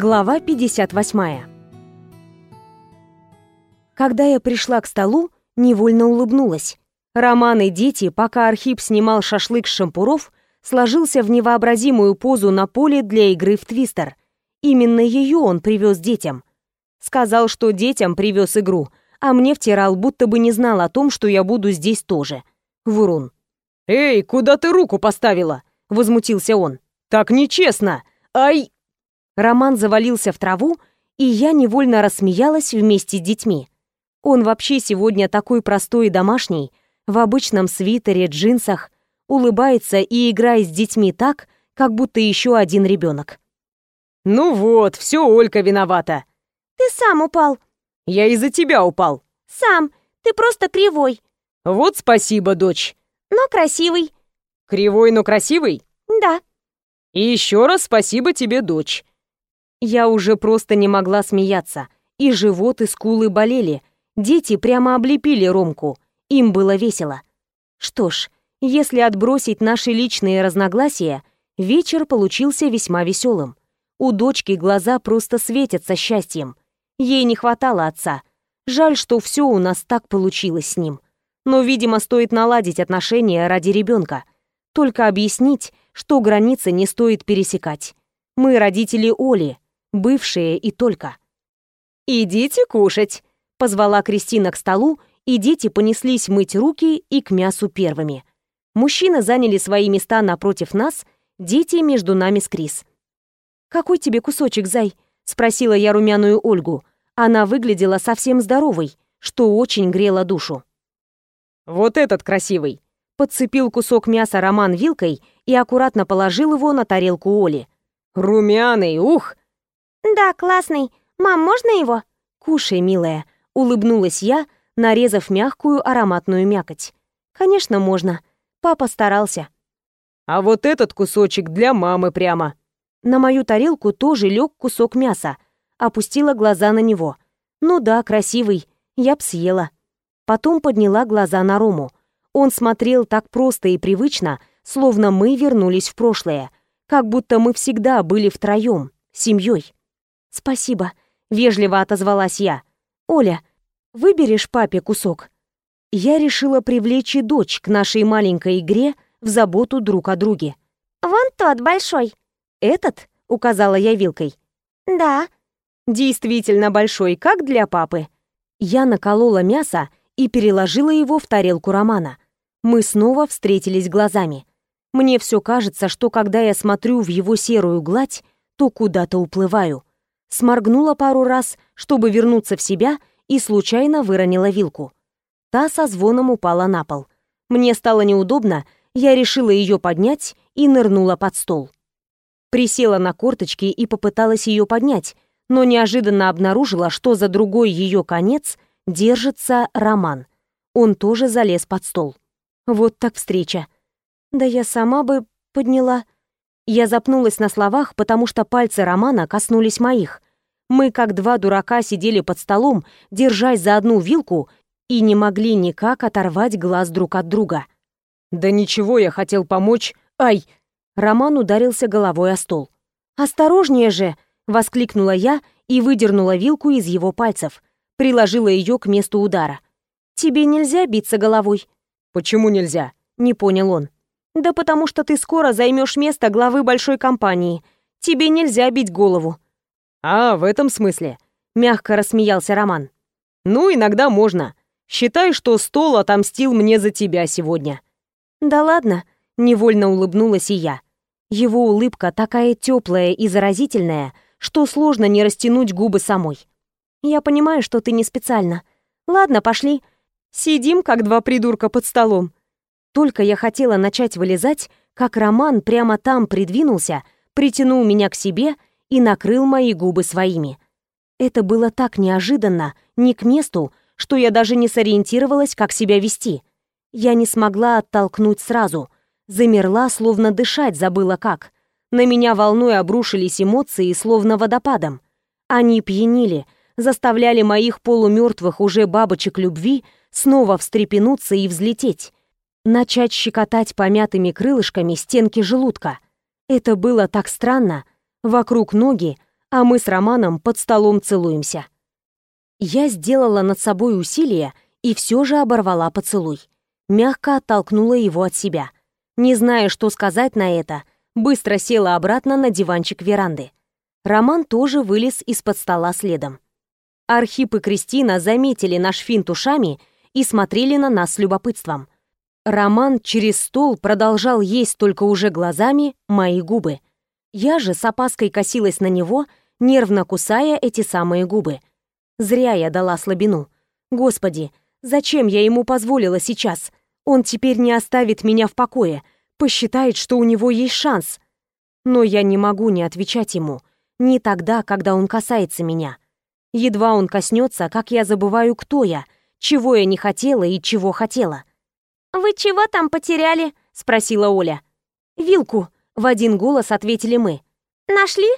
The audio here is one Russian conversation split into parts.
Глава 58. Когда я пришла к столу, невольно улыбнулась. Роман и дети, пока Архип снимал шашлык с шампуров, сложился в невообразимую позу на поле для игры в твистер. Именно ее он привез детям. Сказал, что детям привез игру, а мне втирал, будто бы не знал о том, что я буду здесь тоже. Вурун. «Эй, куда ты руку поставила?» — возмутился он. «Так нечестно! Ай!» Роман завалился в траву, и я невольно рассмеялась вместе с детьми. Он вообще сегодня такой простой и домашний, в обычном свитере, джинсах, улыбается и играет с детьми так, как будто еще один ребенок. «Ну вот, все Олька виновата». «Ты сам упал». «Я из-за тебя упал». «Сам. Ты просто кривой». «Вот спасибо, дочь». «Но красивый». «Кривой, но красивый?» «Да». «И еще раз спасибо тебе, дочь». Я уже просто не могла смеяться. И живот, и скулы болели. Дети прямо облепили Ромку. Им было весело. Что ж, если отбросить наши личные разногласия, вечер получился весьма веселым. У дочки глаза просто светятся счастьем. Ей не хватало отца. Жаль, что все у нас так получилось с ним. Но, видимо, стоит наладить отношения ради ребенка. Только объяснить, что границы не стоит пересекать. Мы родители Оли, бывшие и только. «Идите кушать», — позвала Кристина к столу, и дети понеслись мыть руки и к мясу первыми. Мужчины заняли свои места напротив нас, дети между нами с Крис. «Какой тебе кусочек, зай?» — спросила я румяную Ольгу. Она выглядела совсем здоровой, что очень грело душу. «Вот этот красивый!» Подцепил кусок мяса Роман вилкой и аккуратно положил его на тарелку Оли. «Румяный, ух!» «Да, классный. Мам, можно его?» «Кушай, милая», — улыбнулась я, нарезав мягкую ароматную мякоть. «Конечно, можно. Папа старался». «А вот этот кусочек для мамы прямо». На мою тарелку тоже лег кусок мяса. Опустила глаза на него. «Ну да, красивый. Я б съела». Потом подняла глаза на Рому. Он смотрел так просто и привычно, словно мы вернулись в прошлое. Как будто мы всегда были втроем, семьей. «Спасибо», — вежливо отозвалась я. «Оля, выберешь папе кусок?» Я решила привлечь и дочь к нашей маленькой игре в заботу друг о друге. «Вон тот большой». «Этот?» — указала я вилкой. «Да». «Действительно большой, как для папы». Я наколола мясо и переложила его в тарелку Романа. Мы снова встретились глазами. Мне все кажется, что когда я смотрю в его серую гладь, то куда-то уплываю сморгнула пару раз, чтобы вернуться в себя, и случайно выронила вилку. Та со звоном упала на пол. Мне стало неудобно, я решила ее поднять и нырнула под стол. Присела на корточки и попыталась ее поднять, но неожиданно обнаружила, что за другой ее конец держится Роман. Он тоже залез под стол. Вот так встреча. Да я сама бы подняла... Я запнулась на словах, потому что пальцы Романа коснулись моих. Мы, как два дурака, сидели под столом, держась за одну вилку, и не могли никак оторвать глаз друг от друга. «Да ничего, я хотел помочь. Ай!» Роман ударился головой о стол. «Осторожнее же!» — воскликнула я и выдернула вилку из его пальцев, приложила ее к месту удара. «Тебе нельзя биться головой». «Почему нельзя?» — не понял он. Да потому что ты скоро займешь место главы большой компании. Тебе нельзя бить голову. А, в этом смысле. Мягко рассмеялся Роман. Ну, иногда можно. Считай, что стол отомстил мне за тебя сегодня. Да ладно, невольно улыбнулась и я. Его улыбка такая теплая и заразительная, что сложно не растянуть губы самой. Я понимаю, что ты не специально. Ладно, пошли. Сидим, как два придурка под столом. Только я хотела начать вылезать, как Роман прямо там придвинулся, притянул меня к себе и накрыл мои губы своими. Это было так неожиданно, не к месту, что я даже не сориентировалась, как себя вести. Я не смогла оттолкнуть сразу. Замерла, словно дышать забыла как. На меня волной обрушились эмоции, словно водопадом. Они пьянили, заставляли моих полумертвых уже бабочек любви снова встрепенуться и взлететь, начать щекотать помятыми крылышками стенки желудка. Это было так странно. Вокруг ноги, а мы с Романом под столом целуемся. Я сделала над собой усилие и все же оборвала поцелуй. Мягко оттолкнула его от себя. Не зная, что сказать на это, быстро села обратно на диванчик веранды. Роман тоже вылез из-под стола следом. Архип и Кристина заметили наш финт ушами и смотрели на нас с любопытством. Роман через стол продолжал есть только уже глазами мои губы. Я же с опаской косилась на него, нервно кусая эти самые губы. Зря я дала слабину. Господи, зачем я ему позволила сейчас? Он теперь не оставит меня в покое, посчитает, что у него есть шанс. Но я не могу не отвечать ему, не тогда, когда он касается меня. Едва он коснется, как я забываю, кто я, чего я не хотела и чего хотела. «Вы чего там потеряли?» — спросила Оля. «Вилку», — в один голос ответили мы. «Нашли?»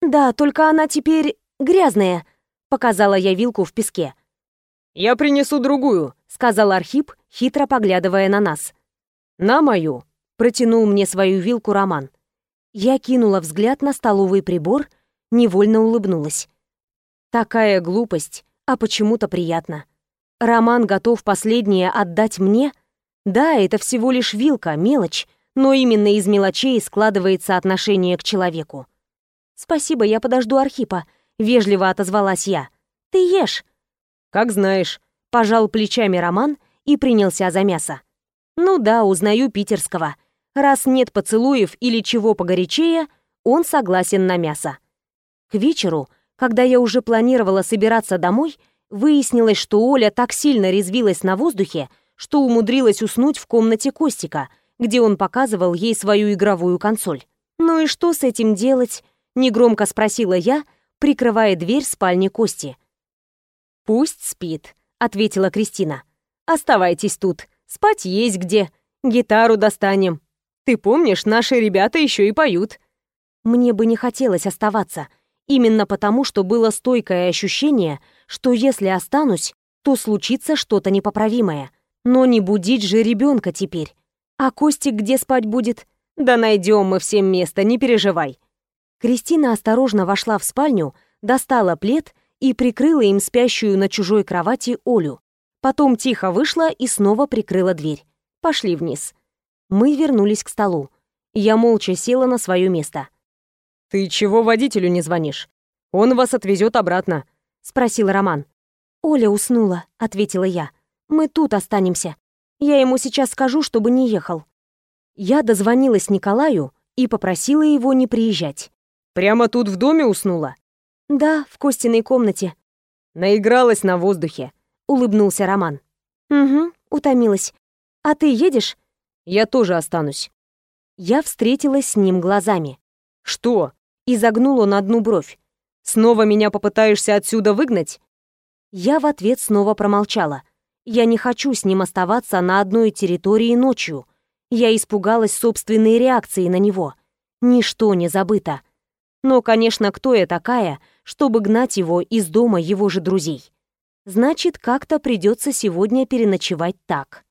«Да, только она теперь грязная», — показала я вилку в песке. «Я принесу другую», — сказал Архип, хитро поглядывая на нас. «На мою», — протянул мне свою вилку Роман. Я кинула взгляд на столовый прибор, невольно улыбнулась. Такая глупость, а почему-то приятно. Роман готов последнее отдать мне — да, это всего лишь вилка, мелочь, но именно из мелочей складывается отношение к человеку. «Спасибо, я подожду Архипа», — вежливо отозвалась я. «Ты ешь». «Как знаешь», — пожал плечами Роман и принялся за мясо. «Ну да, узнаю питерского. Раз нет поцелуев или чего погорячее, он согласен на мясо». К вечеру, когда я уже планировала собираться домой, выяснилось, что Оля так сильно резвилась на воздухе, что умудрилась уснуть в комнате Костика, где он показывал ей свою игровую консоль. «Ну и что с этим делать?» — негромко спросила я, прикрывая дверь спальни Кости. «Пусть спит», — ответила Кристина. «Оставайтесь тут, спать есть где, гитару достанем. Ты помнишь, наши ребята еще и поют». Мне бы не хотелось оставаться, именно потому, что было стойкое ощущение, что если останусь, то случится что-то непоправимое. Но не будить же ребенка теперь. А Костик где спать будет? Да найдем мы всем место, не переживай. Кристина осторожно вошла в спальню, достала плед и прикрыла им спящую на чужой кровати Олю. Потом тихо вышла и снова прикрыла дверь. Пошли вниз. Мы вернулись к столу. Я молча села на свое место. «Ты чего водителю не звонишь? Он вас отвезет обратно», — спросил Роман. «Оля уснула», — ответила я. Мы тут останемся. Я ему сейчас скажу, чтобы не ехал». Я дозвонилась Николаю и попросила его не приезжать. «Прямо тут в доме уснула?» «Да, в Костиной комнате». «Наигралась на воздухе», — улыбнулся Роман. «Угу, утомилась. А ты едешь?» «Я тоже останусь». Я встретилась с ним глазами. «Что?» — изогнул он одну бровь. «Снова меня попытаешься отсюда выгнать?» Я в ответ снова промолчала — я не хочу с ним оставаться на одной территории ночью. Я испугалась собственной реакции на него. Ничто не забыто. Но, конечно, кто я такая, чтобы гнать его из дома его же друзей? Значит, как-то придется сегодня переночевать так.